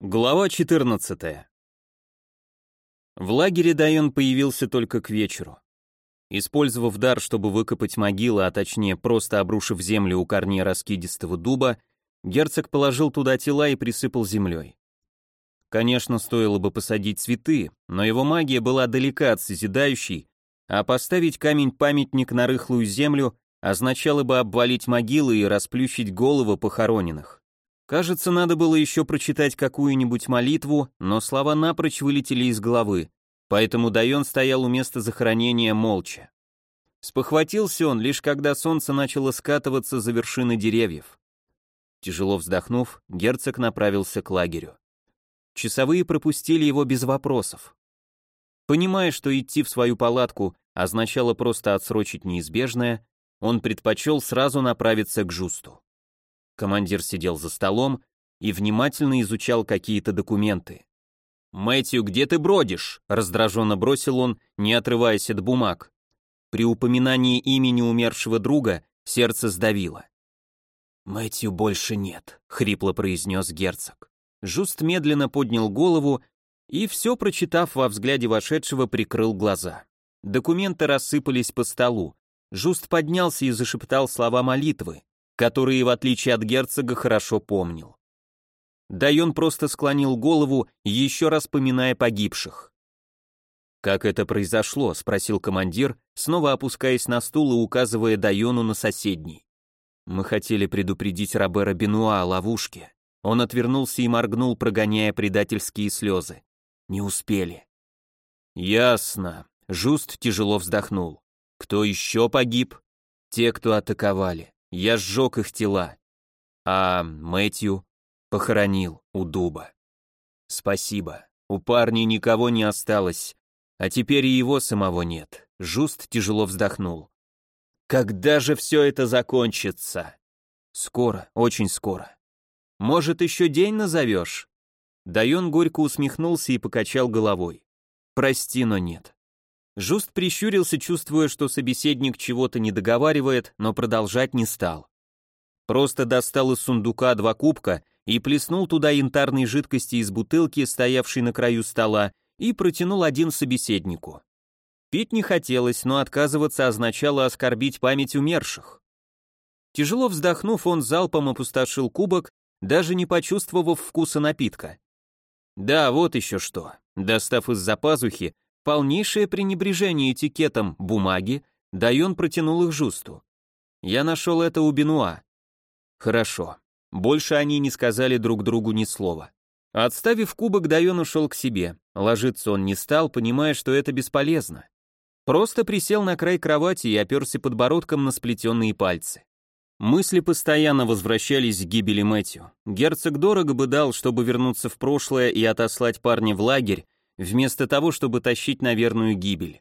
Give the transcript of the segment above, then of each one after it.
Глава 14. В лагере Дайон появился только к вечеру. Использовав дар, чтобы выкопать могилы, а точнее просто обрушив землю у корней раскидистого дуба, герцог положил туда тела и присыпал землей. Конечно, стоило бы посадить цветы, но его магия была далека от созидающей, а поставить камень-памятник на рыхлую землю означало бы обвалить могилы и расплющить головы похороненных. Кажется, надо было еще прочитать какую-нибудь молитву, но слова напрочь вылетели из головы, поэтому Дайон стоял у места захоронения молча. Спохватился он, лишь когда солнце начало скатываться за вершины деревьев. Тяжело вздохнув, герцог направился к лагерю. Часовые пропустили его без вопросов. Понимая, что идти в свою палатку означало просто отсрочить неизбежное, он предпочел сразу направиться к Жусту. Командир сидел за столом и внимательно изучал какие-то документы. «Мэтью, где ты бродишь?» — раздраженно бросил он, не отрываясь от бумаг. При упоминании имени умершего друга сердце сдавило. «Мэтью больше нет», — хрипло произнес герцог. Жуст медленно поднял голову и, все прочитав во взгляде вошедшего, прикрыл глаза. Документы рассыпались по столу. Жуст поднялся и зашептал слова молитвы которые, в отличие от герцога, хорошо помнил. Дайон просто склонил голову, еще раз поминая погибших. «Как это произошло?» — спросил командир, снова опускаясь на стул и указывая Дайону на соседний. «Мы хотели предупредить Робера Бенуа о ловушке». Он отвернулся и моргнул, прогоняя предательские слезы. «Не успели». «Ясно». Жуст тяжело вздохнул. «Кто еще погиб?» «Те, кто атаковали. Я сжег их тела. А Мэтью похоронил у дуба. Спасибо. У парня никого не осталось, а теперь и его самого нет. Жуст тяжело вздохнул. Когда же все это закончится? Скоро, очень скоро. Может, еще день назовешь? Дайон горько усмехнулся и покачал головой. Прости, но нет. Жуст прищурился, чувствуя, что собеседник чего-то не договаривает, но продолжать не стал. Просто достал из сундука два кубка и плеснул туда янтарной жидкости из бутылки, стоявшей на краю стола, и протянул один собеседнику. Пить не хотелось, но отказываться означало оскорбить память умерших. Тяжело вздохнув, он залпом опустошил кубок, даже не почувствовав вкуса напитка. Да, вот еще что. Достав из-за пазухи, полнейшее пренебрежение этикетом бумаги, Дайон протянул их Жусту. Я нашел это у Бенуа. Хорошо. Больше они не сказали друг другу ни слова. Отставив кубок, Дайон ушел к себе. Ложиться он не стал, понимая, что это бесполезно. Просто присел на край кровати и оперся подбородком на сплетенные пальцы. Мысли постоянно возвращались к гибели Мэтью. Герцог дорого бы дал, чтобы вернуться в прошлое и отослать парня в лагерь, вместо того, чтобы тащить на верную гибель.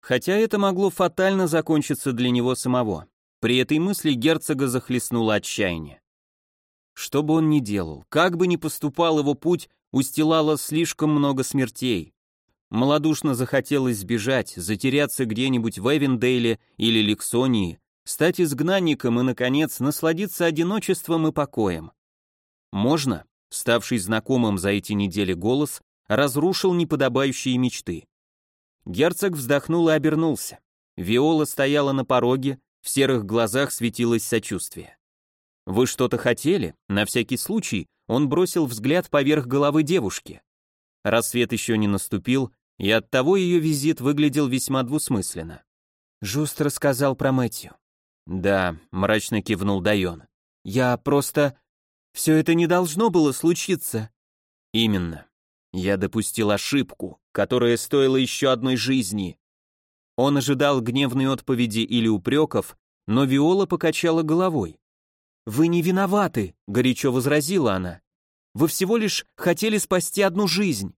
Хотя это могло фатально закончиться для него самого. При этой мысли герцога захлестнуло отчаяние. Что бы он ни делал, как бы ни поступал его путь, устилало слишком много смертей. Молодушно захотелось сбежать, затеряться где-нибудь в Эвендейле или Лексонии, стать изгнанником и, наконец, насладиться одиночеством и покоем. Можно? Ставший знакомым за эти недели голос разрушил неподобающие мечты. Герцог вздохнул и обернулся. Виола стояла на пороге, в серых глазах светилось сочувствие. «Вы что-то хотели?» На всякий случай он бросил взгляд поверх головы девушки. Рассвет еще не наступил, и оттого ее визит выглядел весьма двусмысленно. Жуст рассказал про Мэтью. «Да», — мрачно кивнул Дайон. «Я просто... Все это не должно было случиться». «Именно. Я допустил ошибку, которая стоила еще одной жизни. Он ожидал гневной отповеди или упреков, но Виола покачала головой. «Вы не виноваты», — горячо возразила она. «Вы всего лишь хотели спасти одну жизнь».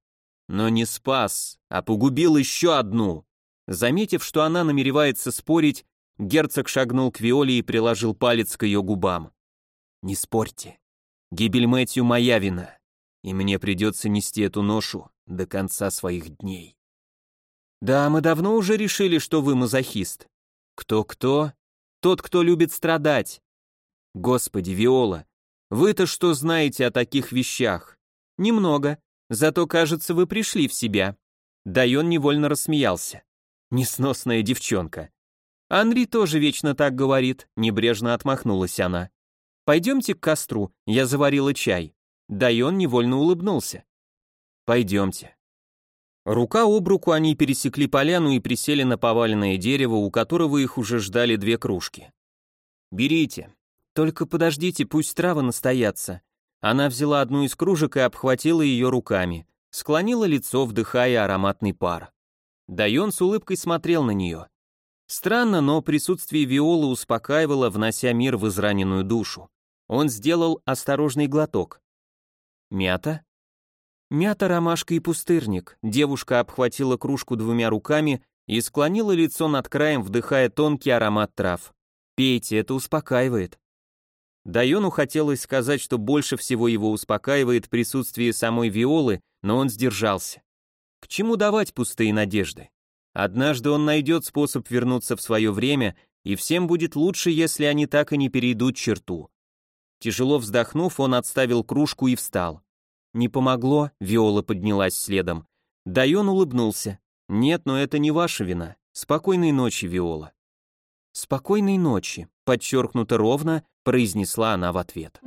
Но не спас, а погубил еще одну. Заметив, что она намеревается спорить, герцог шагнул к Виоле и приложил палец к ее губам. «Не спорьте. Гибель Мэтью моя вина и мне придется нести эту ношу до конца своих дней. Да, мы давно уже решили, что вы мазохист. Кто-кто? Тот, кто любит страдать. Господи, Виола, вы-то что знаете о таких вещах? Немного. Зато, кажется, вы пришли в себя. Дайон невольно рассмеялся. Несносная девчонка. Анри тоже вечно так говорит, небрежно отмахнулась она. Пойдемте к костру, я заварила чай. Дайон невольно улыбнулся. Пойдемте. Рука об руку они пересекли поляну и присели на поваленное дерево, у которого их уже ждали две кружки. «Берите. Только подождите, пусть травы настоятся». Она взяла одну из кружек и обхватила ее руками, склонила лицо, вдыхая ароматный пар. Дайон с улыбкой смотрел на нее. Странно, но присутствие Виолы успокаивало, внося мир в израненную душу. Он сделал осторожный глоток. «Мята?» «Мята, ромашка и пустырник». Девушка обхватила кружку двумя руками и склонила лицо над краем, вдыхая тонкий аромат трав. «Пейте, это успокаивает». Дайону хотелось сказать, что больше всего его успокаивает присутствие самой Виолы, но он сдержался. К чему давать пустые надежды? Однажды он найдет способ вернуться в свое время, и всем будет лучше, если они так и не перейдут черту. Тяжело вздохнув, он отставил кружку и встал. Не помогло, Виола поднялась следом. Дайон улыбнулся. Нет, но это не ваша вина. Спокойной ночи, Виола. Спокойной ночи, подчеркнуто ровно, произнесла она в ответ.